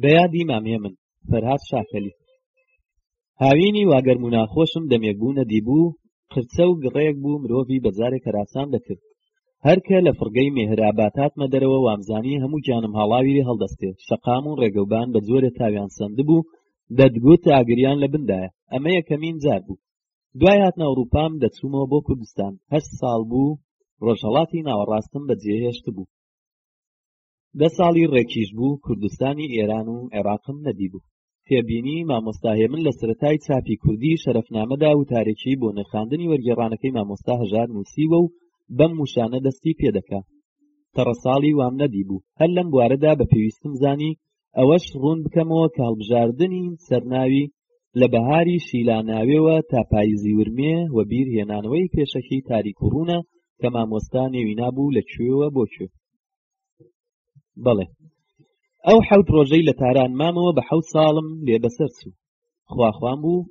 بە یادی مامێ من فەرهاد شاکەلی هاوینی واگەرم و ناخۆشم دەمێک بوو نەدیبوو قرچە و گڕێک بوو مرۆڤی بەجارێک کەراسان دەکرد هەرکە لە فڕگەی مێهراباتاتمە دەرەوە وامزانی هەموو گیانم هاڵاوی لێ هەڵدەستێ شەقام و ڕێگەوبان بە جۆرێ تاویان سندبوو دەتگوت ئاگریان لە بندایە ئەمە یەکەمین جار بوو دوای هاتنە ئەوروپام دەچوومەوە بۆ کوردستان هەشت ساڵ بوو ڕۆژهەڵاتی ناوەڕاستم بە جێهێشت بوو دە ساڵی ڕێکیش بوو کوردستانی ئێران و عێراقم نەدی بوو تێبینی مامۆستاهێ من لە سەتای چاپی کوردی شەرفنامەدا و تارێکی بۆ نرخاندنی وەرگێڕانەکەی مامۆستا هەژار نووسیوە و بەم وشانە دەستی پێدەکا تەڕە ساڵی وام نەدی بوو هەر لەم بوارەدا بە پێویستم زانی ئەوەش ڕوون بکەمەوە کە هەڵبژاردنی سەرناوی لە بەهاری شیلا ناوێوە تا پاییزی ورمێ و بیر هێنانەوەی پێشەکی تاریک و ڕوونە کە مامۆستا نێوی نابوو لە کوێوە بۆ کوێ بەڵێ ئەو حەوت ڕۆژەی لە تاران مامەوە بە حەوت ساڵم لێ بەسەر چوو خواخوام بوو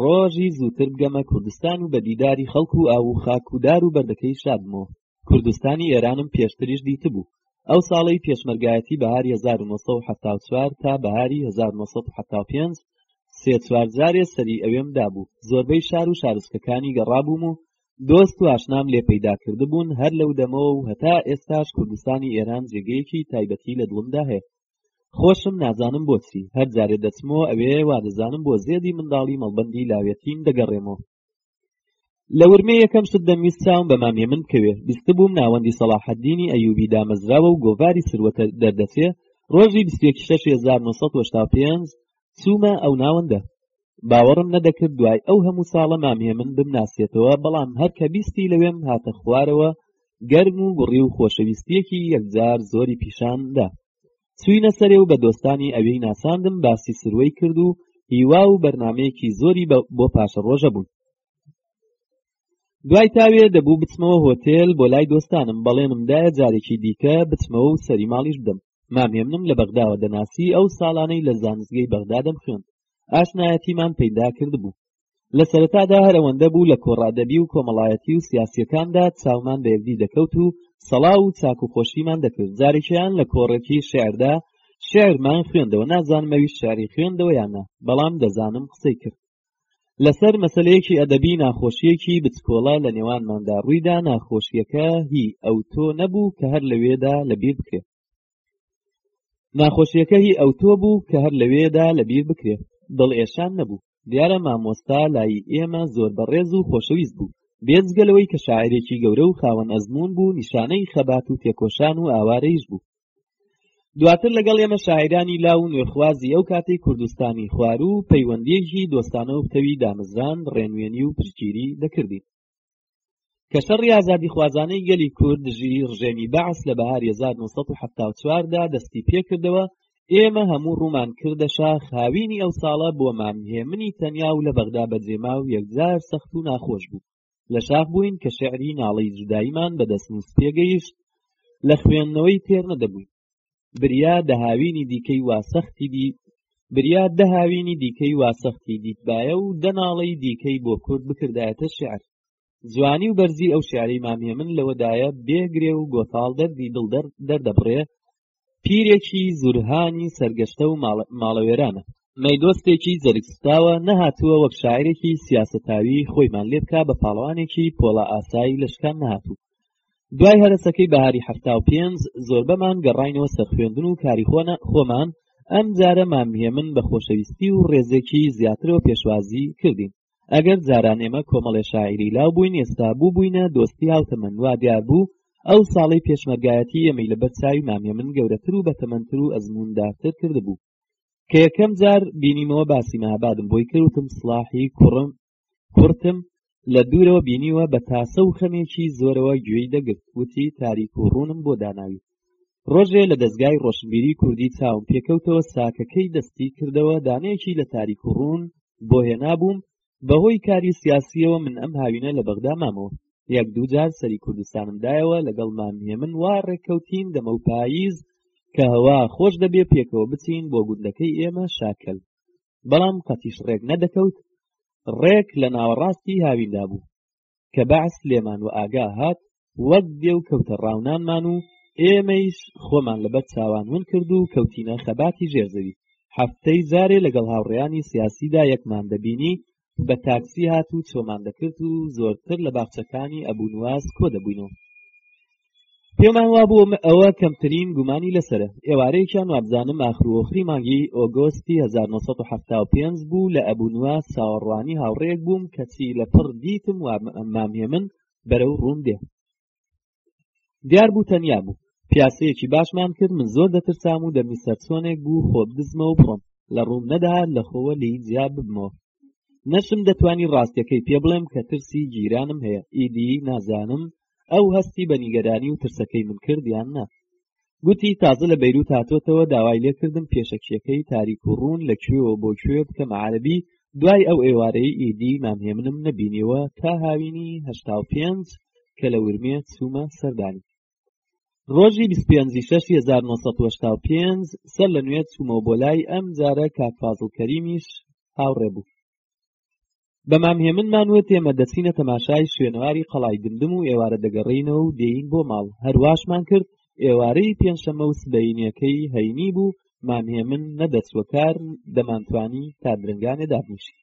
ڕۆژی زووتر بگەمە کوردستان و بە دیداری خەڵک و ئاو و خاک و دار و بەردەکەی شادبمەوە کوردستانی ئێرانم پێشتریش دیتبوو ئەو ساڵەی پێشمەرگایەتی بەهاری 1970 تا بەهاری 1970 سێ چوار جارێ سەری ئەوێم دابوو زۆربەی شار و شارستکەکانی گەڕابووم و دۆست و ئاشنام لێ پەیدا کردبوون هەر لەو دەمەوە و هەتا ئێستاش کوردستانی ئێران جێگەیەکی تایبەتی لە دڵمدا هەیە خۆشم نازانم بۆچی هەر جارێ دەچمەوە ئەوێ وا دەزانم بۆ زێدی منداڵی مەڵبەندی لاوێتیم دەگەڕێمەوە لە ورمێ یەکەم شت دەمویست چاوم بە مامیە من بکەوێ بیستبووم ناوەندی سەڵاحەدینی ئەیوبی دامەزراوە و گۆڤاری سروەتە دەردەچێ ڕۆژی 21 شەش 1995 چوومە ئەو ناوەندە باوەڕم نەدەکرد دوای ئەو هەموو ساڵە مامهێمن بمناسێتەوە بەڵام هەر کە بیستی لەوێم هاتە خوارەوە گەرم و گوڕی و خۆشەویستیەکی یەکجار زۆری پیشاندا چوینە سەرێ و بە دۆستانی ئەوێی ناساندم باسی سروەی کرد و هیوا و بەرنمەیەکی زۆری بۆ پاشە ڕۆژە بوون دوای تاوێ دەبوو بچمەوە هۆتێل بۆ لای دۆستانم بەڵێنم دایە جارێکی دیکە بچمەوە و سەری ماڵیش بدەم مامێمنم لە بەغداوە دەناسی ئەو ساڵانەی لە زانستگەی بەغدا دەمخوێند ئاشنایەتیمان پەیدا کردبوو لە سەرەتادا هەرەوەندە بوو لە کۆڕادەبی و کۆمەڵایەتی و سیاسیەکاندا چاومان بە یەکدی دەکەوت و سەڵاو و چاک و خۆشیمان دەکرد جارێکیان لە کۆڕێکی شعردا شعرمان خوێندەوە نازانمەوی شعری خوێندەوە یانە بەڵام دەزانم قسەی کرد لەسەر مەسلەیەکی ئەدەبی ناخۆشیەکی بچکۆڵە لە نێوانماندا ڕوویدا ناخۆشیەکە هی ئەو تۆ نەبوو کە هەر لەوێدا لە بیر بکرێت ناخۆشیەکە هی ئەو تۆ بوو کە هەر لەوێدا لە بیر بکرێت دڵ ئێشان نەبوو دیارە مامۆستا لای ئێمە زۆر بەڕێز و خۆشەویست بوو بێجگەلەوەی کە شاعرێکی گەورە و خاوەن ئەزمون بوو نیشانەی خەبات و تێکۆشان و ئاوارەیش بوو دواتر لەگەڵ ئێمە شاعرانی لاو و نوێخوازی ئەو کاتی کوردستانی خوار و پەیوەندیەکی دۆستانە و پتەوی دامزران ڕێنوێنی و پشتگیری دەکردین کە شەڕی ئازادی خوازانەی گەلی کورد دژی ڕژێمی بەعس لە بەهار 1970 دا دەستی پێکردەوە ئێمە هەموو ڕوومان کردە شاخ هاوینی ئەو ساڵە بۆمان هێمنی تەنیا و لە بەغدا بەجێما و یەکجار سەخت و ناخۆش بوو لە شاخ بووین کە شعری ناڵەی جوداییمان بە دەستنووس پێگەیشت لە خوێندنەوەی تێر نەدەبووین بریا دەهاوینی دیکەی واسەختی دی بریا دەهاوینی دیکەی واسەختی دیتبایە و دەناڵەی دیکەی بۆ کورد بکردایەتە شعر جوانی و بەرزی ئەو شعری مامیێ من لەوەدایە بێگرێ و گۆتاڵ دەردی دڵ دەردەبڕێ پیرێکی زورهانی سەرگەشتە و ماڵەوێرانە مەیدۆستێکی جەرگسوتاوە نەهاتووە وەک شاعرێکی سیاسەتاوی خۆیمان لێ بکا بە پاڵەوانێکی پۆڵا ئاسایی لە شکان نەهاتوو دوای هەرەسەکەی بەهاری هەفتا و پێنج زۆربەمان گەڕینەوە سەر خوێندن و کاری خۆنە خۆمان ئەم جارە مامهێمن بە خۆشەویستی و ڕێزێکی زیاترەوە پێشوازی کردین ئەگەر جاران ئێمە کۆمەڵێ شاعیری لاو بووین ئێستا بوو بووینە دۆستی هاوتەمەن وا دیار بوو ئەو ساڵەی پێشمەرگایەتی ئێمەی لە بەر چاوی مامێ من گەورەتر و بەتەمەنتر و ئەزمووندارتر کردبوو کە یەکەم جار بینیمەوە باسی مەهابادم بۆی کردوتم سڵاحی کوڕم کورتم لە دوورەوە بینیوە بە تاسە و خەمێکی زۆرەوە گوێی دەگرت وتی تاریک و ڕوونم بۆ داناوی ڕۆژێ لە دەزگای ڕۆشنبیری کوردی چاوم پێکەوتەوە ساکەکەی دەستی کردەوە دانەیەکی لە تاریک و ڕوون بۆ هێنابووم بەهۆی کاری سیاسیەوە من ئەم هاوینە لە بەغدا مامەوە یەک دوو جار سەری کوردستانم دایەوە لەگەڵ مام هێمن وا ڕێککەوتین دەمە و پاییز کە هەوا خۆش دەبێ پێکەوە بچین بۆ گوندەکەی ئێمە شاکەل بەڵام قەتیش ڕێک نەدەکەوت ڕێک لە ناوەڕاستی هاویندا بوو کە بەعس لێمان و ئاگا هات وەک دێ و کەوتە ڕاونانمان و ئێمەیش خۆمان لەبەر چاوان ون کرد و کەوتینە خەباتی ژێرزەوی هەفتەی جارێ لەگەڵ هاوڕێیانی سیاسیدا یەکمان دەبینی بە تاکسی هات و چۆمان دەکرد و زۆرتر لە باخچەکانی ئەبوونواز کۆ دەبووینەوە پێمان وابوو ئەوە کەمترین گومانی لەسرە ئێوارەیەکیان وابزانم ئاخروۆخری مانگی ئۆگۆستی 1970 بوو لە ئەبوونوە ساوەڕوانی هاوڕێک بووم کەچی لە پڕ دیتم وامامهێمن بەرەو ڕوون دێ دیار بوو تەنیا بوو پیاسەیەکی باشمان کرد من زۆر دەترسام و دەمی سەرچۆنێک بوو خۆ بدزمەوە بڕۆم لە ڕووم نەدەهات لە خۆوە لی جیا ببمەوە نەشم دەتوانی ڕاستەکەی پێ بڵێم کە ترسی گیرانم هەیە ئیدی نازانم ئەو هەستی بە نیگەرانی و ترسەکەی من کرد یان نا گوتی تازە لە بەیروت هاتۆتەوە داوای لێکردم پێشەکیەکەی تاریک و ڕوون لە کوێوە بۆ کوێ بکەمە عەربی دوای ئەو ئێوارەی ئیدی مامهێمنم نەبینیەوە تا هاوینی هەشتا و پێنج کە لە ورمێ چوومە سەردانی ڕۆژی 25/1995 سەر لە نوێ چوومەوە بۆ لای ئەم جارە کاک فازڵ کەریمیش هاوڕێ بوو بە مام هێمنمان وت ئێمە دەچینە تەماشای شوێنەواری قەڵای دمدم و ئێوارە دەگەڕێینەوە و دێین بۆ ماڵ هەرواشمان کرد ئێوارەی پێنجشەممە و سبەینەکەی هەینی بوو مام هێمن نەدەچوە کار دەمانتوانی تا درنگانێ دابنیشی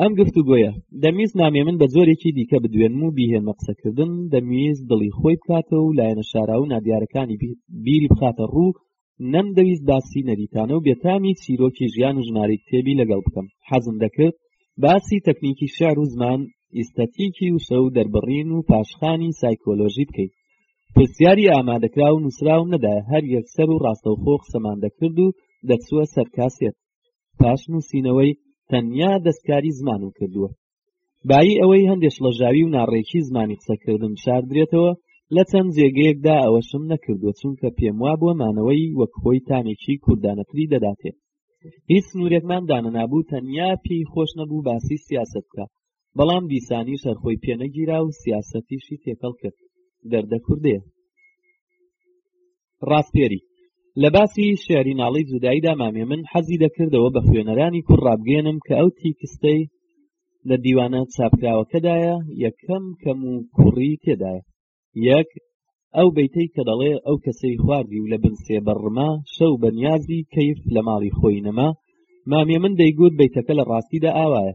ئەم گفتوگۆیە دەمیز نامێ من بە جۆرێکی دیکە بدوێنم و بیهێنمە قسەکردن دەمیز دڵی خۆی بکاتەوە و لایەنە شاراو و نادیارەکانی بیری بخاتە ڕوو نەمدەویست باسی نەریتانە و بێتامی چیرۆکی ژیان و ژمارەی کتێبی لەگەڵ بکەم حەزم دەکرد باسی تەکنیکی شعر و زمان ئیستەتیکی وشە و دەربڕین و پاشخانی سایکۆلۆژی بکەیت پرسیاری ئامادەکرا و نووسراوم نەدا هەر یەکسەر و ڕاستەوخۆ قسەمان دەکرد و دەچووە سەر کاسێت پاش نووسینەوەی تەنیا دەستکاری زمانم کردووە بایی ئەوەی هەندێک شڵەژاوی و ناڕێکی زمانی قسەکردن بشاردرێتەوە لە چەند جێگەیەکدا ئەوەشم نەکردووە چونکە پێم وابووە مانەوەی وەک خۆی تامێکی کوردانەتری دەداتێ هیچ سنوورێکمان دانەنابوو تەنیا پێی خۆش نەبوو باسی سیاسەت بکە بەڵام دیسانی شەرخۆی پێنەگیرا و سیاسەتیشی تێکەڵ کرد دەردە کوردێ ڕاسپێری لە باسی شیعری ناڵەی جوداییدا مامێ من حەزی دەکردەوە بە خوێنەرانی کوڕ ڕابگەێنم کە ئەو تیکستەی لە دیوانە چاپکراوەکەدایە یەکەم کەم و کوڕی تێدایە یەک ئەو بەیتەی کە دەڵێ ئەو کەسەی خواردی و لە بنسێ بەڕما شەو بە نیازی کەیف لە ماڵی خۆی نەما مامێ من دەیگوت بەیتەکە لە ڕاستیدا ئاوایە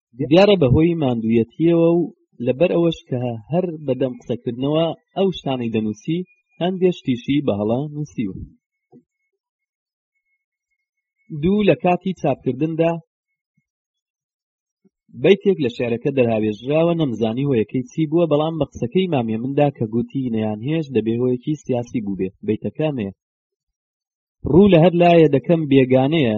دیارە بەهۆی ماندوویەتیەوە و لەبەر ئەوەش کە هەر بەدەم قسەکردنەوە ئەو شتانەی دەنووسی هەندێ شتیشی بە هەڵە نووسیوە دوو لە کاتی چاپکردندا بەیتێک لە شعرەکە دەرهاوێژراوە نەمزانی هۆیەکەی چی بووە بەڵام بە قسەکەی مامێ مندا کە گوتی نەیان هێش دەبێ هۆیەکی سیاسی بووبێ بەیتەکە مێ ڕوو لە هەر لایە دەکەم بێگانەیە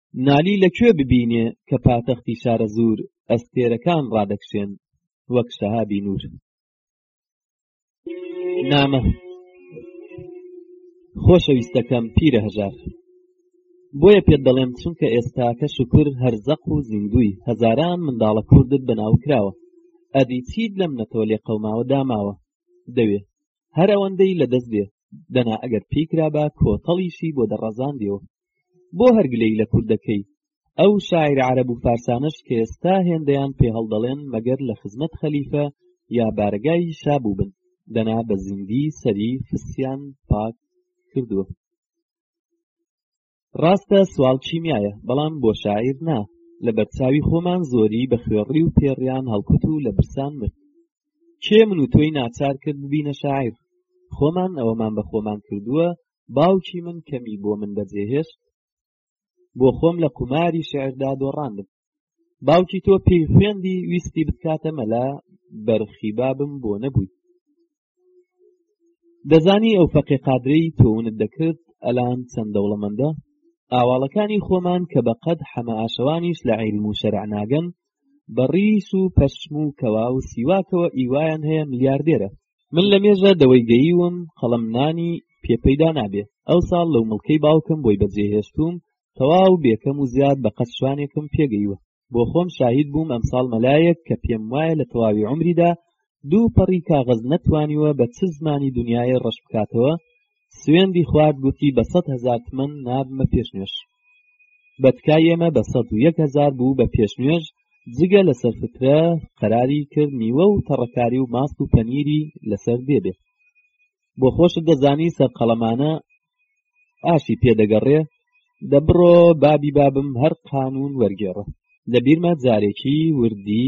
نالی لە کوێ ببینێ کە پاتەختی شارەزوور ئەستێرەکان ڕادەکشێن وەک شەهابی نوور نامە خۆشەویستەکەم پیرە هەژار بۆیە پێت دەڵێم چونکە ئێستاکە شکر هەرزەق و زیندوی هەزاران منداڵە کوردت بەناو کراوە ئەدی چیت لەم نەتەوە لێ قەوماوە داماوە دەوێ هەر ئەوەندەی لە دەست دێ دەنا ئەگەر پێی کرابا کۆتەڵیشی بۆ دەڕەزاندەوە بۆ هەرگلەی لە کوردەکەی ئەو شاعیر عرب و فارسانەش کە ئێستا هێندەیان پێ هەڵدەڵێن مەگەر لە خزمەت خەلیفە یا بارگای شابوو بن دەنا بە زیندی سەری فسیان پاک کردووە ڕاستە سوال کیمیایە بەڵام بۆ شاعیر نا لە بەرچاوی خۆمان زۆری بە خوێڕی و پێڕیان هەڵکوت و لە برسان مرد کێ من و تۆی ناچار کرد ببینە شاعیر خۆمان ئەوەمان بە خۆمان کردووە باوکی من کەمی بۆ من بەجێهێشت بۆ خۆم لە قوماری شعردا دۆڕاندم باوکی تۆ پێی خوێندی ویستی بتکاتە مەلا بەرخی بابم بۆ نەبووی دەزانی ئەو فەقێ قادرەی تۆونت دەکرد ئەلان چەند دەوڵەمەندە ئاواڵەکانی خۆمان کە بە قەد حەمە ئاشەوانیش لە عیلم و شەرع ناگەن بە ڕیش و پەشم و کەوا و سیواکەوە ئیوایان هەیە ملیاردێرە من لە مێژە دەوەی گەییوم قەڵەم نانی پێ پەیدا نابێ ئەو ساڵ لەو مڵکەی باوکم بۆی بەجێهێشتووم تەواو بێکەم و زیاد بە قەد شوانێکم پێگەیوە بۆ خۆم شاهید بووم ئەمساڵ مەلایەک کە پێم وایە لە تەواوی عمریدا دوو پەڕی کاغەز نەتوانیوە بە چ زمانی دنیای ڕەش بکاتەوە سوێندی خوارد گوتی بە سەد هەزار تمەن نابمە پێش نوێش بە تکای ئێمە بە سەد و یەک هەزار بوو بە پێش نوێژ جگە لەسەر فترە قەراری کرد نیوە و تەڕەکاری و ماست و پەنیری لەسەر دێبێ بۆ خۆشت دەزانی سەرقەڵەمانە ئاشی پێدەگەڕێ دە بڕۆ بابی بابم هەر قانون وەرگێڕە لە بیرمە جارێکی وردی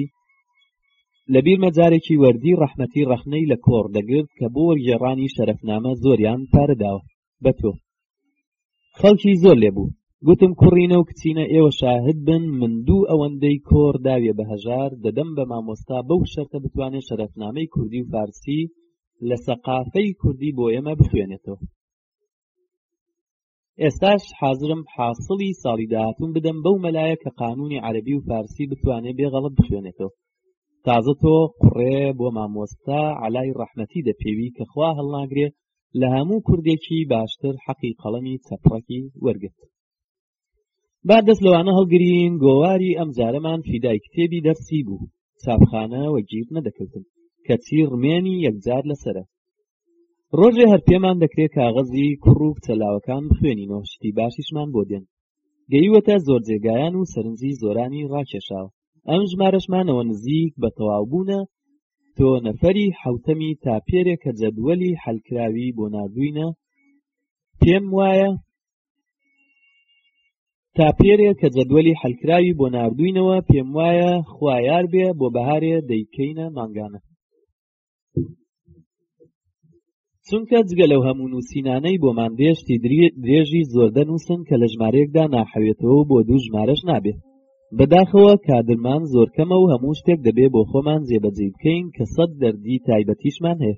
لە بیرمە جارێکی وەردی ڕەحمەتی ڕەخنەی لە کۆڕ دەگرت کە بۆ وەرگێڕانی شەرەفنامە زۆریان پارەداوە بە تۆ خەڵکی زۆر لێبوو گوتم کوڕینە و کچینە ئێوە شاهد بن من دوو ئەوەندەی کۆر داوێ بە هەژار دەدەم بە مامۆستا بەو شەرتە بتوانێت شەرەفنامەی کوردی و فارسی لە سەقافەی کوردی بۆ ئێمە بخوێنێتەوە ئێستاش حازرم حاصڵی ساڵی داهاتون بدەم بەو مەلایە کە قانونی عەربی و فارسی بتوانێ بێغەڵت بخوێنێتەوە تازە تۆ قڕێ بۆ مامۆستا علای ڕەحمەتی دەپێوی کە خوا هەڵناگرێ لە هەموو کوردێکی باشتر حەقی قەڵەمی چەپڕەکی وەرگرت با دەست لەوانە هەڵگرین گۆواری ئەم جارەمان فیدای کتێبی دەرسی بوو چاپخانە وەگیر نەدەکردن کەچی ڕمێنی یەکجار لەسرە ڕۆژێ هەر پێمان دەکرێت کاغەزی کوڕ و کچەلاوەکان بخوێنینەوە شتی باشیشمان بۆ دێن گەیوەتە زۆر جێگایان و سەرنجی زۆرانی ڕاکێشاوە ئەم ژمارەشمانەوە نزیک بە تەواوبوونە تۆ نەفەری حوتەمی تا پێرێکە جەدوەلی حەلکراوی بۆ نردوینە پێم وایە تا پێرێ کە جەدوەلی حەلکراوی بۆ ناردوینەوە پێم وایە خویار بێ بۆ بەهارێ دەیکەینە مانگانە چونکە جگە لەو هەموو نووسینانەی بۆ ماندێشتی درێژی زۆر دەنووسن کە لە ژمارەیەکدا ناحەوێتەوە بۆ دوو ژمارەش نابێ بەداخەوە کادرمان زۆر کەمە و هەموو شتێک دەبێ بۆ خۆمان جێبەجێ بکەین کە سەد دەردی تایبەتیشمان هەیە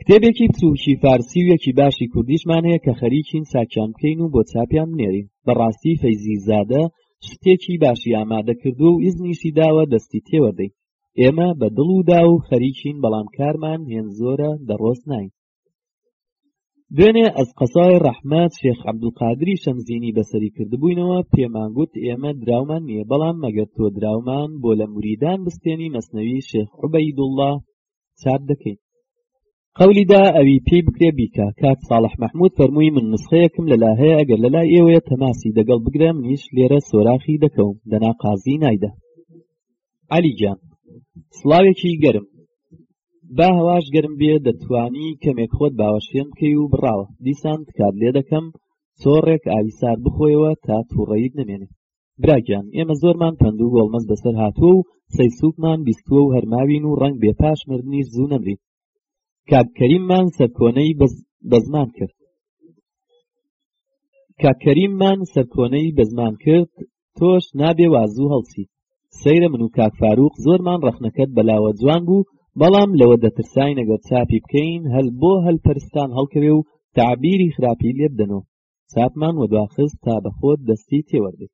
کتێبێکی بچووکی فارسی و یەکی باشی کوردیشمان هەیە کە خەریکین چاکیان بکەین و بۆ چاپیان بنێرین بەڕاستی فەیزی زادە شتێکی باشی ئامادە کردو و ئیزنیشی داوە دەستی تێوەدەین ئێمە بە دڵ و دا و خەریکین بەڵام کارمان هێن زۆرە دەڕۆست ناین دوێنێ ئەز قەسای ڕەحمەت شێخ عەبدولقادری شەمزینی بەسەری کردبووینەوە پێمان گوت ئێمە دراومان نییە بەڵام مەگەر تۆ دراومان بۆ لە موریدان بستێنی مەسنەوی شێخ عوبەیدوڵڵا چاپ دەکەین قولیدا ئەوی پێی بکرێ بیکە کاک ساڵح مححمود فەرمووی من نسخەیەکم لەلا هەیە ئەگەر لە لای ئێوەیە تەماسی دەگەڵ بگرە منیش لێرە سۆراخی دەکەوم دەنا قازی نایدا علی جان سڵاوێکی گەرم با هەواش گەرم بێ دەتوانی کەمێک خۆت باوەشێن بکەی و بڕاوە دیسان تکات لێ دەکەم چۆڕێک ئاویسار بخۆیەوە تا تووڕەیت نمێنێ براگیان ئێمە زۆرمان پەندو گۆڵمەز بەسەر هاتووە و سەیسوکمان بیستووە و هەرماوین و ڕەنگ بێ پاش مردنیش زوو نەمرین کاک کەریممان سەرکۆنەی بەزمان کرد کاک کەریممان سەرکۆنەی بەزمان کرد تۆش نابێ وازوو هەڵچیت سەیرە من و کاک فاروق زۆرمان ڕەخنەکەت بەلاوە جوان بوو بەڵام لەوە دەترساین ئەگەر چاپی بکەین هەل بۆ هەلپەرستان هەڵکەوێ و تعبیری خراپی لێبدەنەوە چاپمان وەدواخست تا بە خۆت دەستی تێوەربێت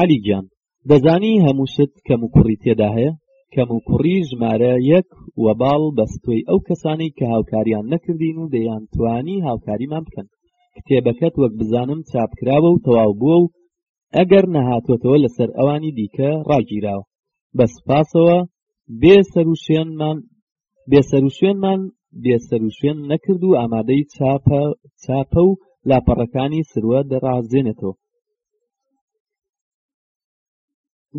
علی گیان دەزانی هەموو شت کەم و کوڕی تێدا هەیە کەم و کوڕی ژمارە یەک و باڵ بەستۆی ئەو کەسانەی کە هاوکاریان نەکردین و دەیان توانی هاوکاریمان بکەن کتێبەکەت وەک بزانم چاپکراوە و تەواو بووە و ئەگەر نەهاتۆتەوە لەسەر ئەوانی دیکە ڕاگیراوە بە سوپاسەوە بێ سەروشێنمان بێسەروشوێنمان بێسەروشوێن نەکرد و ئامادەی چاپە چاپە و لاپەڕەکانی سروە دەڕازێنێتەوە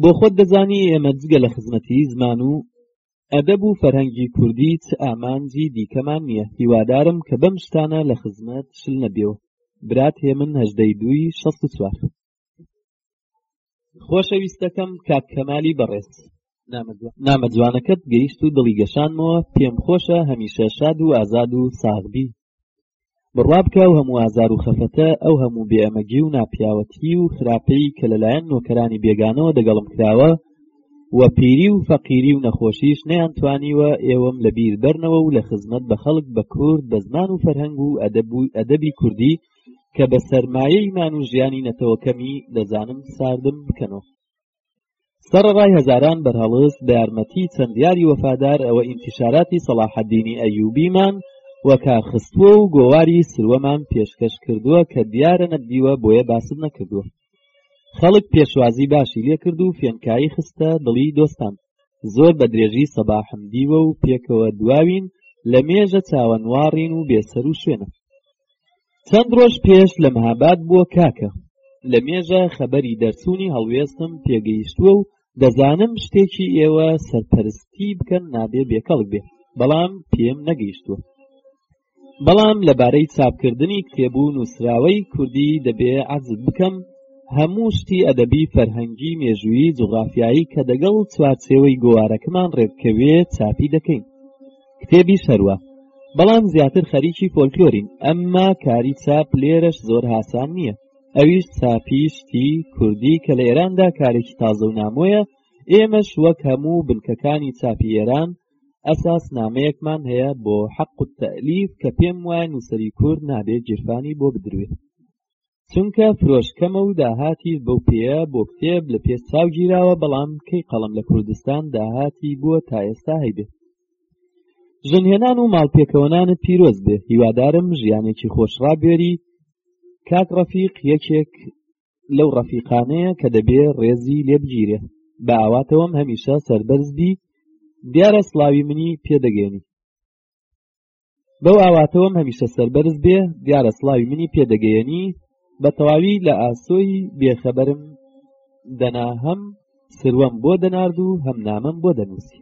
بۆ خۆت دەزانی ئێمە جگە لە خزمەتی زمان و ئەدەب و فەرهەنگی کوردی چ ئامانجی دیکەمان نییە هیوادارم کە بەم شتانە لە خزمەت شل نەبێەوە برات هێمن هەژدەی دووی شەست چوار خۆشەویستەکەم کاک کەمالی بەڕێز نامە جوانەکەت گەیشت و دڵی گەشانمەوە پێم خۆشە هەمیشە شاد و ئازاد و ساغبی بڕوا بکە و هەموو ئازار و خەفەتە ئەو هەموو بێئەمەگی و ناپیاوەتی و خراپەی کە لەلایەن نۆکەرانی بێگانەوە دەگەڵم کراوە و پیری و فەقیری و نەخۆشیش نەیانتوانیوە ئێوەم لە بیر بەرنەوە و لە خزمەت بە خەڵک بە کورد بە زمان و فەرهەنگ و ئەدەبووی ئەدەبی کوردی کە بە سەرمایەی مان و ژیانی نەتەوەکەمی دەزانم ساردم بکەنەوە سەرڕای هەزاران بەرهەڵز بە یارمەتی چەندیاری وەفادار ئەوە ئینتیشاراتی سەڵاحەدینی ئەیوبیمان و کارخستووە و گۆواری سروەمان پێشکەش کردووە کە دیارە نەبدیوە بۆیە باست نەکردووە خەڵک پێشوازی باشی لێکرد و فێنکایی خستە دڵی دۆستان زۆر بە درێژی سەباحم دیوە و پێکەوە دواوین لە مێژە چاوەنواڕین و بێسەر و شوێنە چەند ڕۆژ پێش لە مەهاباد بووە کاکە لە مێژە خەبەری دەرچوونی هەڵوێستم پێگەیشتووە و دەزانم شتێکی ئێوە سەرپەرستی بکەن نابێ بێکەڵک بێ بەڵام پێم نەگەیشتووە بەڵام لەبارەی چاپکردنی کتێب و نووسراوەی کوردی دەبێ عەزف بکەم هەموو شتی ئەدەبی فەرهەنگی مێژووی جوغافیایی کە دەگەڵ چوارچێوەی گۆوارەکەمان ڕێبکەوێ چاپی دەکەین کتێبی شەروە بەڵام زیاتر خەریکی فۆلکلۆرین ئەمما کاری چاپ لێرەش زۆر هاسان نییە ئەویش چاپی شتی کوردی کە لە ئێراندا کارێکی تازە و نامۆیە ئێمەش وەک هەموو بنکەکانی چاپی ئێران ئەساس نامەیەکمان هەیە بۆ حەق و تەلیف کە پێم وایە نووسەری کورد نابێت گیرفانی بۆ بدروێ چونکە فرۆش کەمە و داهاتیش بەو پێیە بۆ کتێب لە پێش چاو گیراوە بەڵام کەی قەڵەم لە کوردستان داهاتی بووە تا ئێستا هەیبێت ژنهێنان و ماڵپێکەوەنانت پیرۆز بێ هیوادارم ژیانێکی خۆشڕابێری کاک ڕەفیق یەکێک لەو ڕەفیقانەیە کە دەبێ ڕێزی لێ بگیرێ بە ئاواتەوەم هەمیشە سەربەرز بی دیارە سڵاوی منی پێدەگەێنی بەو ئاواتەوەم هەمیشە سەربەرز بێ دیارە سڵاوی منی پێدەگەیەنی بە تەواوی لە ئاسۆی بێخەبەرم دەنا هەم سروەم بۆ دەنارد و هەم نامەم بۆ دەنووسی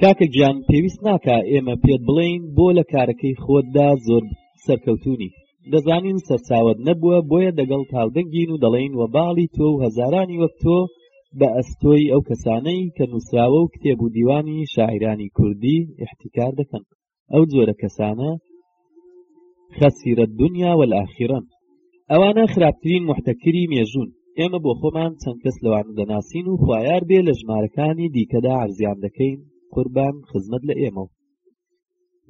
کاکە گیان پێویست ناکا ئێمە پێت بڵێین بۆ لە کارەکەی خۆتدا زۆر سەرکەوتونی دەزانین سەرچاوت نەبووە بۆیە دەگەڵ تاودەنگین و دەڵێین وە باڵی تۆ و هەزارانی وەک تۆ بە ئەستۆی ئەو کەسانەی کە نووسراوە و کتێب و دیوانی شاعرانی کوردی ئحتیکار دەکەن ئەو جۆرە کەسانە خەسیرە دنیا والآخرە ئەوانە خراپترین محتەکری مێژوون ئێمە بۆ خۆمان چەند کەس لەوان دەناسین و خویار بێ لە ژمارەکانی دیکەدا عرزیان دەکەین قوربان خزمەت لە ئێمە و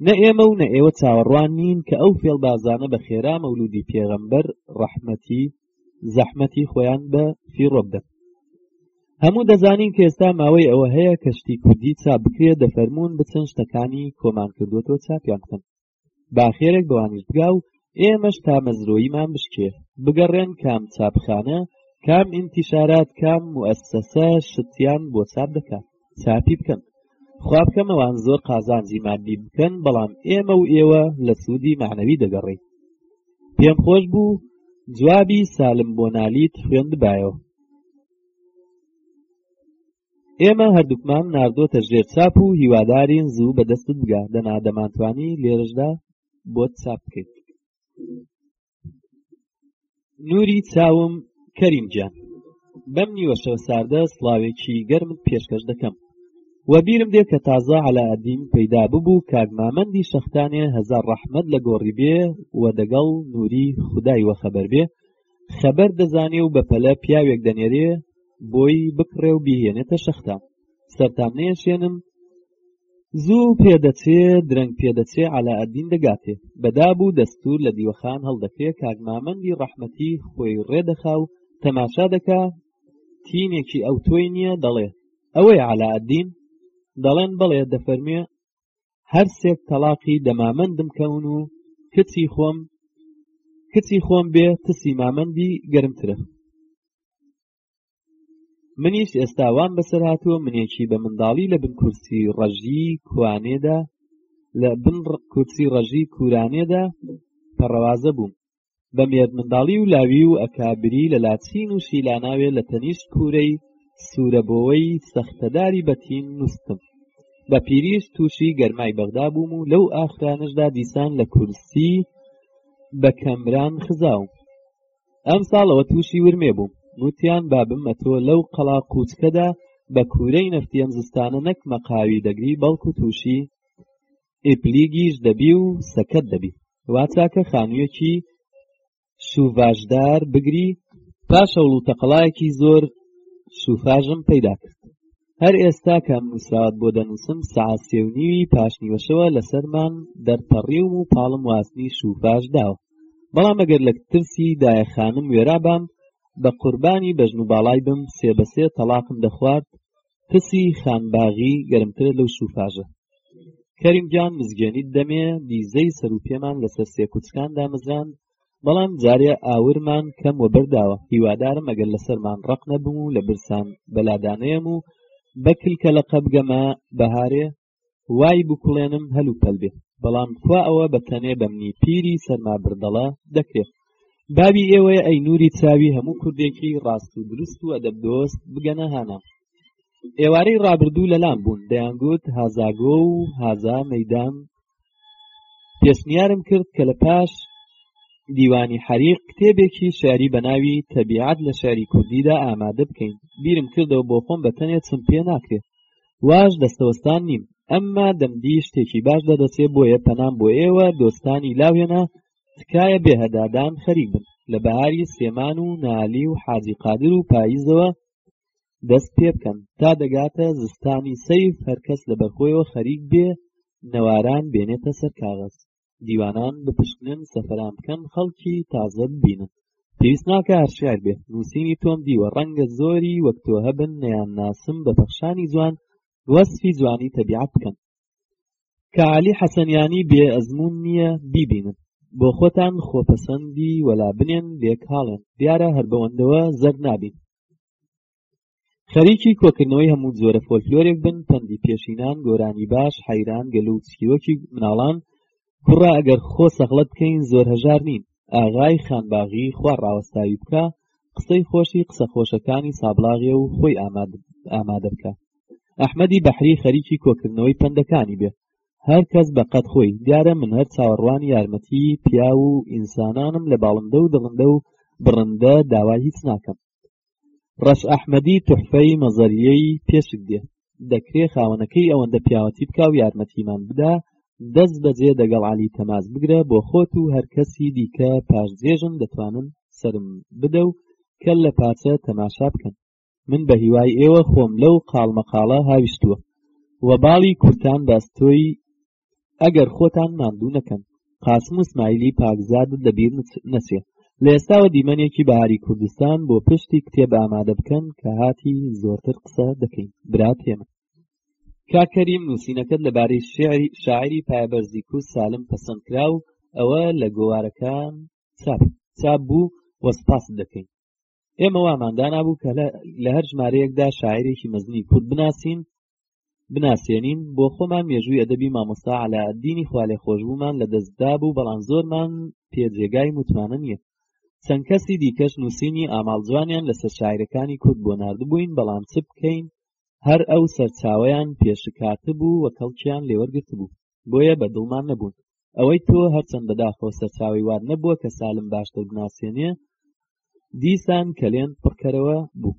نە ئێمە و نە ئێوە چاوەڕوان نین کە ئەو فێڵبازانە بە خێرا مەولودی پێغەمبەر ڕەحمەتی زەحمەتی خۆیان بە فیڕۆ بدەن هەموو دەزانین کە ئێستا ماوەی ئەوە هەیە کە شتی کوردی چا بکرێت دەفەرمونون بچن شتەکانی کۆمان کردوەوە چاپیان بکەن باخێرێک بەوانیش بگا و ئێمەش تا مەزرۆیمان بشکێ بگەڕێن کام چاپخانە کام ئینتیشارات کام موەسەسە شتیان بۆ چاپ دەکات چاپی بکەن خوا بکەمەوان زۆر قازانجی مادی بکەن بەڵام ئێمە و ئێوە لە سوودی معنەوی دەگەڕی پێم خۆش بوو جوابی سالم بۆ نالیت خوێندبایەوە ئێمە هەردووکمان ناردۆتە ژێر چاپ و هیوادارین زوو بەدەستت بگا دەنا دەمانتوانی لێرەشدا بۆت چاپ بکەیت نوری چاوم کەریم جان بەم نیوە شەو ساردە سڵاوێکی گەرمت پێشکەش دەکەم و بیرم دێ کە تازە علا ئەدیم پەیدا ببوو کاگمامەندی شەختانێ هەزار ڕەحمد لە گۆڕی بێ و دەگەڵ نوری خدای وەخەبەر بێ خەبەر دەزانێ و بەپەلە پیاوێک دەنێرێ بۆی بکڕێ و بیهێنێتە شەختان سەرتان نێشێنم زوو پێدەچێ درەنگ پێدەچێ علا ئەدین دەگاتێ بەدابوو دەستور لە دیوەخان هەڵدەکرێ کاگمامەندی ڕەحمەتی خۆی ڕێدەخا و تەماشا دەکا تینێکی ئەو تۆی نییە دەڵێ ئەوەی علا ئەدین دەڵێن بەڵێ دەفەرمێ هەرسێک تەلاقی دەمامەندم کەون و کچی خۆم کچی خۆم بێ تسی مامەندی گەرمترە منیش ئێستا وام بەسەر هاتووە منێکی بە منداڵی لە بن کورسی ڕەژی کوانێدا لە بن کورسی ڕەژی کورانێدا پەڕەوازە بووم بە مێرد منداڵی و لاوی و ئەکابری لە لاچین و شیلاناوێ لە تەنیشت کوورەی سوورەبەوەی سەختەداری بەتین نووسم بە پیریش تووشی گەرمای بەغدا بووم و لەو ئاخرانشدا دیسان لە کورسی بە کەمران خزاوم ئەم ساڵەوە تووشی ورمێ بووم وتیان با بمە تۆ لەو قەڵا قوچکەدا بە کوورەی نەفتی ئەم زستانە نەک مەقاوی دەگری بەڵکو تووشی ئیپلیگیش دەبی و سەکەت دەبی وا چاکە خانوویەکی شوڤاژدار بگری پاشەوڵ و تەقەڵایەکی زۆر شوفاژم پەیدا کرد هەر ئێستا کە ئەم نووسراوەت بۆ دەنووسم سەعات سێ و نیوی پاشنیوەشەوە لەسەرمان دەرپەڕیوم و پاڵم واستنی شووفاش داوە بەڵام ئەگەر لە ترسی دایە خانم وێرا بام بە قوربانی بەژن و باڵای بم سێ بە سێ تەڵاقم دەخوارد ترسی خانباغی گەرمترە لەو شووفاژە کەریم گیان مزگێنیت دەمێ دیزەی سەر و پێمان لەسەر سێ کوچکان دامەزراند بەڵام جارێ ئاورمان کەم و بەرداوە هیوادارم ئەگەر لەسەرمان ڕق نەبم و لە برسان بەلادانەیەم و بە کلکە لە قەبگەمە بەهارێ وای بکوڵێنم هەل و پەل بێ بەڵام کوا ئەوە بە تەنێ بەمنی پیری سەرما بردەڵە دەکرێت بابی ئێوەیە ئەی نوری چاوی هەموو کوردێکی ڕاست و دروست و ئەدەب دۆست بگەنە هانا ئێوارەی ڕابردوو لەلام بوون دەیانگوت هازاگۆ و هازا مەدام پێشنیارم کرد کە لە پاش دیوانی حەریق کتێبێکی شاری بە ناوی تەبیعات لە شاری کوردیدا ئامادە بکەین بیرم کردەوە بۆ خۆم بە تەنێ چم پێ ناکرێت واش دەستەوەستان نیم ئەمما دەمدی شتێکی باش دەدەچێ بۆیە پەنام بۆ ئێوە دۆستانی لاوێنە تکایە بێهدادان خەریک بن لە بەهاری سێمان و نالی و حاجی قادر و پاییزەوە دەست پێ بکەن تا دەگاتە زستانی سەیف هەرکەس لە بەرخۆیەوە خەریک بێ نەواران بێنێتە سەر کاغەز دیوانان بپشکنن سەفران بکەن خەڵکی تازە ببینن پێویست ناکە هەرشار بێ نووسینی تۆم دیوە ڕەنگە زۆری وەک تۆ هەبن نیان ناسم بە پەخشانی جوان وەسفی جوانی تەبیعەت بکەن کە علی حەسەنیانی بێ ئەزمون نییە بیبینن بۆ خۆتان خۆپەسەندی وەلا بنێن لێک هاڵێن دیارە هەر بەوەندەوە زەر نابین خەریکی کۆکردنەوەی هەموو جۆرە فۆلکلۆرێک بن پەندی پێشینان گۆرانی باش حەیران گەلو و چیرۆکی مناڵان کوڕە ئەگەر خۆ سەغڵەت بکەین زۆر هەژار نین ئاغای خانباغی خوا ڕاوەستاوی بکە قسەی خۆشی قسە خۆشەکانی سابڵاغێ و خۆی ئامادە بکە ئەحمەدی بەحری خەریکی کۆکردنەوەی پەندەکانی بێ هەر کەس بە قەد خۆی دیارە من هەر چاوەڕوانی یارمەتی پیاو و ئینسانانم لە باڵندە و دڕندە و بڕندە داوای هیچ ناکەم ڕەش ئەحمەدی تحفەی مەزەریەی پێشک دێ دەکرێ خاوەنەکەی ئەوەندە پیاوەتی بکا و یارمەتیمان بدا دەست بەجێ دەگەڵ علی تەماس بگرە بۆ خۆت و هەر کەسی دیکە پاش جێژن دەتوانن سرم بدە و کەل لە پارچە تەماشا بکەن من بە هیوای ئێوە خۆم لەو قاڵمەقاڵە هاویشتووە و باڵی کورتان باستۆی ئەگەر خۆتان ماندوو نەکەن قاسم و سمایلی پاکزادت لە بیر نەچێ لە ئێستاوە دیمەنێکی بەهاری کوردستان بۆ پشتی کتێب ئامادە بکەن کە هاتی زۆرتر قسە دەکەین برات هێمن کاکەریم نووسینەکەت لەبارەی شعری شاعری پایبەرزیک و سالم پەسەند کرا و ئەوە لە گۆوارەکان چاپ چاپ بوو وە سپاست دەکەین ئێمە وامان دانابوو کە لە هەر ژمارەیەکدا شاعرێکی مەزنی کورد بناسین بناسیێنین بۆ خۆمان مێژووی ئەدەبی مامۆستا علا دینی خوالێ خۆشببوومان لە دەستدا بوو بەڵام زۆرمان پێجێگای متمانە نییە چەند کەسی دیکەش نووسینی ئاماڵ جوانیان لەسەر شاعرەکانی کورد بۆ نردبووین بەڵام چ بکەین هەر ئەو سەرچاویان پێشکات بوو و کەڵکیان لێوەرگرت بوو بۆیە بە دڵمان نەبوون ئەوەی تۆ هەرچەند بەداخەوە سەرچاوی وار نەبووە کە سالم باشتر بناسیێنێ دیسان کەلێن پڕکەرەوە بوو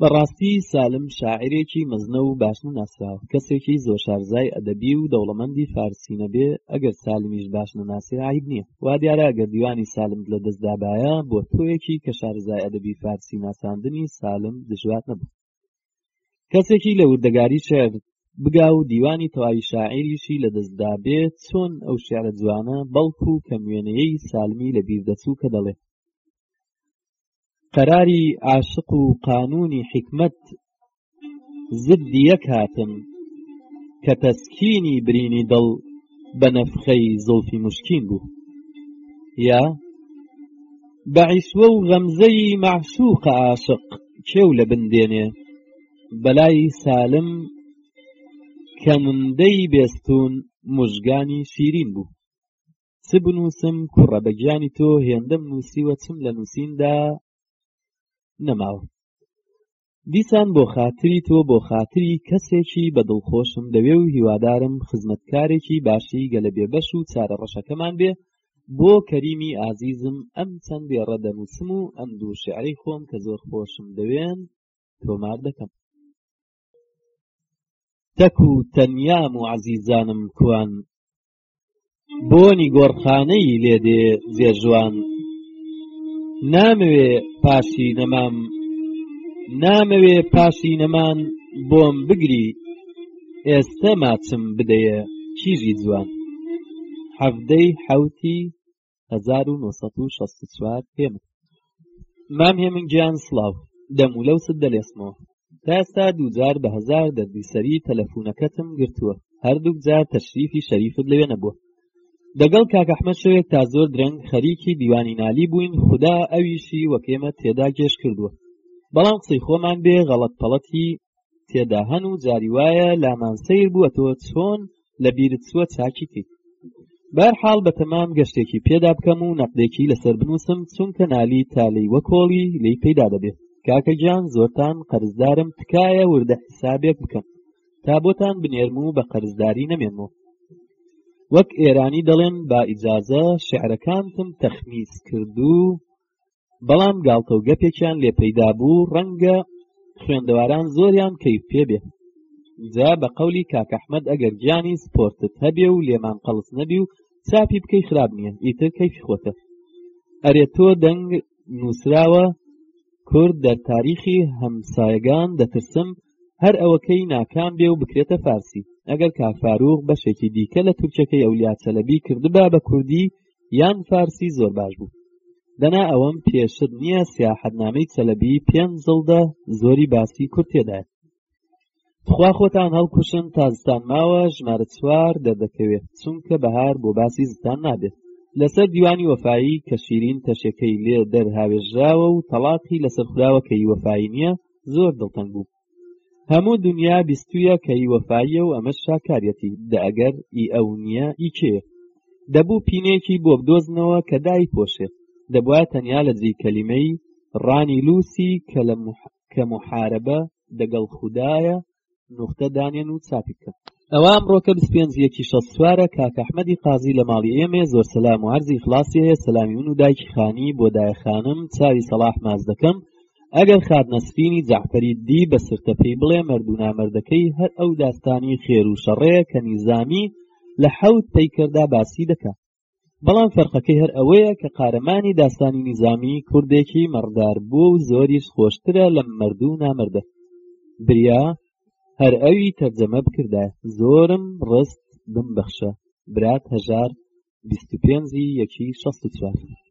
بەڕاستی سالم شاعرێکی مەزنە و باشن و ناسراو کەسێکی زۆر شارزای ئەدەبی و دەوڵەمەندی فارسینە بێ ئەگەر سالمیش باش نەناسێ عیب نییە وا دیارە گەر دیوانی سالم لە دەستدابایە بۆ تۆیەکی کە شارزای ئەدەبی فارسی ناساندنی سالم دژوات نەبوو کەسێکی لە وردەگاری شێر بگا و دیوانی تەواوی شاعیریشی لە دەستدا بێ چۆن ئەو شعرە جوانە بەڵکو و کە نوێنەیەی سالمی لە بیردەچوو کە دەڵێ قەراری عاشق و قانونی حکمت زدی یەک هاتن کە تەسکینی برینی دڵ بە نەفخەی زۆفی مشکین بوو یا بە عیسوە و غەمزەی مەعشوقە عاشق کێو لە بن دێنێ بەلای سالم کەنندەی بێستون مژگانی شیرین بوو چ بنووسم کوڕە بە گیانی تۆ هێندەم نووسیوە چم لە نووسیندا نەماوە دیسان بۆ خاتری تۆ بۆ خاتری کەسێکی بە دڵخۆشم دەوێ و هیوادارم خزمەتکارێکی باشی گەلە بێبەش و چارە ڕەشەکەمان بێ بۆ کەریمی ئازیزم ئەم چەند دێڕە دەنووسم و ئەم دوو شعرەی خۆم کە زۆر خۆشم دەوێن تۆمار دەکەم تەک و تەنیام و عەزیزانم کوان بۆنی گۆڕخانەی لێ دێ زێژوان نامەوێ پاشی نەمام نامەوێ پاشی نەمان بۆم بگری ئێستە ماچم بدەیە کیژی جوان حەڤدەی حەوتی هەزار و نۆسەد و شەست و چوار پێم مام هێمن گیان سڵاو دەم و لەو ست دەلێسمەوە تا ئێستا دووجار بە هەزار دەردی سەری تەلەفونەکەتم گرتووە هەردووک جار تەشریفی شەریفت لەوێ نەبووە دەگەڵ کاک ئەحمەد شەوێک تا زۆر درەنگ خەریکی دیوانی نالی بووین خدا ئەویشی وەک ئێمە تێدا گێش کردووە بەڵام قسەی خۆمان بێ غەڵەت پەڵەتی تێدا هەن و جاری وایە لامان سیر بووە تۆ چۆن لە بیرت چووە چاکی کرد بار حاڵ بە تەمام گەشتێکی پێدا بکەم و نەقدێکی لەسەر بنووسم چونکە نالی تالی وەکۆڵی لی پەیدا دەبێت کاکە گیان زۆرتان قەرزدارم تکایە وردە حسابێک بکەن تا بۆتان بنێرم و بە قەرزداری نەمێنمەوە وەک ئێرانی دەڵێن با ئیجازە شعرەکانتم تەخمیس کردو بەڵام گاڵتە و گەپێکیان لێ پەیدا بوو ڕەنگە خوێندەواران زۆریان کەیف پێ بێ جا بە قەولی کاکەحمد ئەگەر گیانی سپۆرتت هەبێ و لێمان قەڵس نەبی و چاپی بکەی خراپ نییە ئیتر کەیفی خۆتە ئەرێ تۆ دەنگ نووسراوە کورد دەر تاریخی هەمسایگان دەترسم هەر ئەوەکەی ناکام بێ و بکرێتە فارسی ئەگەر کافاروغ بەشێکی دیکە لە تورکەکەی ئەولیا چەلەبی کردبا بە کوردی یان فارسی زۆر باش بوو دەنا ئەوەم پێشت نییە سیاحەتنامەی چەلەبی پێنج جڵدە زۆری باسی کورد تێدایە تخوا خۆتان هەڵکوشن تا زستان ماوە ژمارە چوار دەردەکەوێت چونکە بەهار بۆ باسی زستان نابێت لەسەر دیوانی وەفایی کە شیرین تەشەکەی لێ دەرهاوێژراوە و تەڵاقی لەسەر خراوە کەی وەفایی نییە زۆر دڵتەنگ بوو هەموو دنیا بیستویە کە ئی وەفاییە و ئەمەش شاکاریەتی دە ئەگەر ئی ئەو نییە ئی کێ دەبوو پینەیەکی بۆ بدۆزنەوە کە دای پۆشێ دەبوایە تەنیا لە جێی کەلیمەی ڕانی لوسی کە لە کە محاربە دەگەڵ خودایە نوختە دانێن و چاپی بکەن ئەوا ئەمڕۆکە بیست پێنج یەکی شەست چوارە کاک ئەحمەدی قازی لە ماڵی ئێمەیە زۆر سەلام و عەرزی ئیخڵاسی هەیە سەلامی من و دایکی خانی بۆ دایە خانم چاوی سەڵاح ماچ دەکەم ئەگەر خات نەسرینی جەعفەری دی بە سرتە پێی بڵێ مەرد و نامەردەکەی هەر ئەو داستانی خێر و شەڕەیە کە نیزامی لە حەوت پەیکەردا باسی دەکا بەڵام فەرقەکەی هەر ئەوەیە کە قارەمانی داستانی نیزامی کوردێکی مەڕدار بووە و زۆریش خۆشترە لەم مردوو نامردە بریا هەر ئەوی تەرجەمە بکردە زۆرم ڕست بمبەخشە برات هەژار 25 یەکی 64